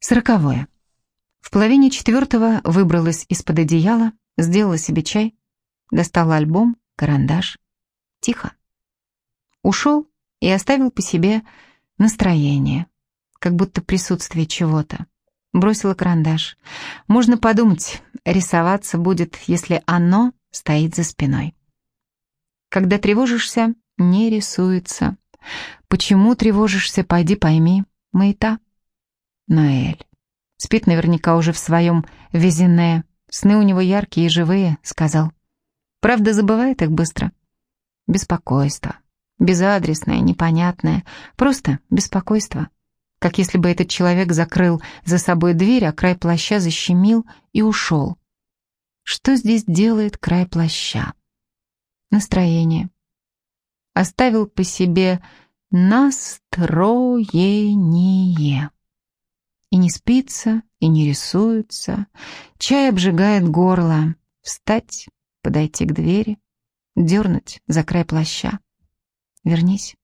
Сороковое. В половине четвертого выбралась из-под одеяла, сделала себе чай, достала альбом, карандаш. Тихо. Ушел и оставил по себе настроение, как будто присутствие чего-то. Бросила карандаш. Можно подумать, рисоваться будет, если оно стоит за спиной. Когда тревожишься, не рисуется. Почему тревожишься, пойди пойми. Маята. Ноэль. Спит наверняка уже в своем везене. Сны у него яркие и живые, сказал. Правда, забывает их быстро. Беспокойство. Безадресное, непонятное. Просто беспокойство. Как если бы этот человек закрыл за собой дверь, а край плаща защемил и ушел. Что здесь делает край плаща? Настроение. Оставил по себе настроение. Не спится, и не рисуется. Чай обжигает горло. Встать, подойти к двери, дернуть за край плаща. Вернись.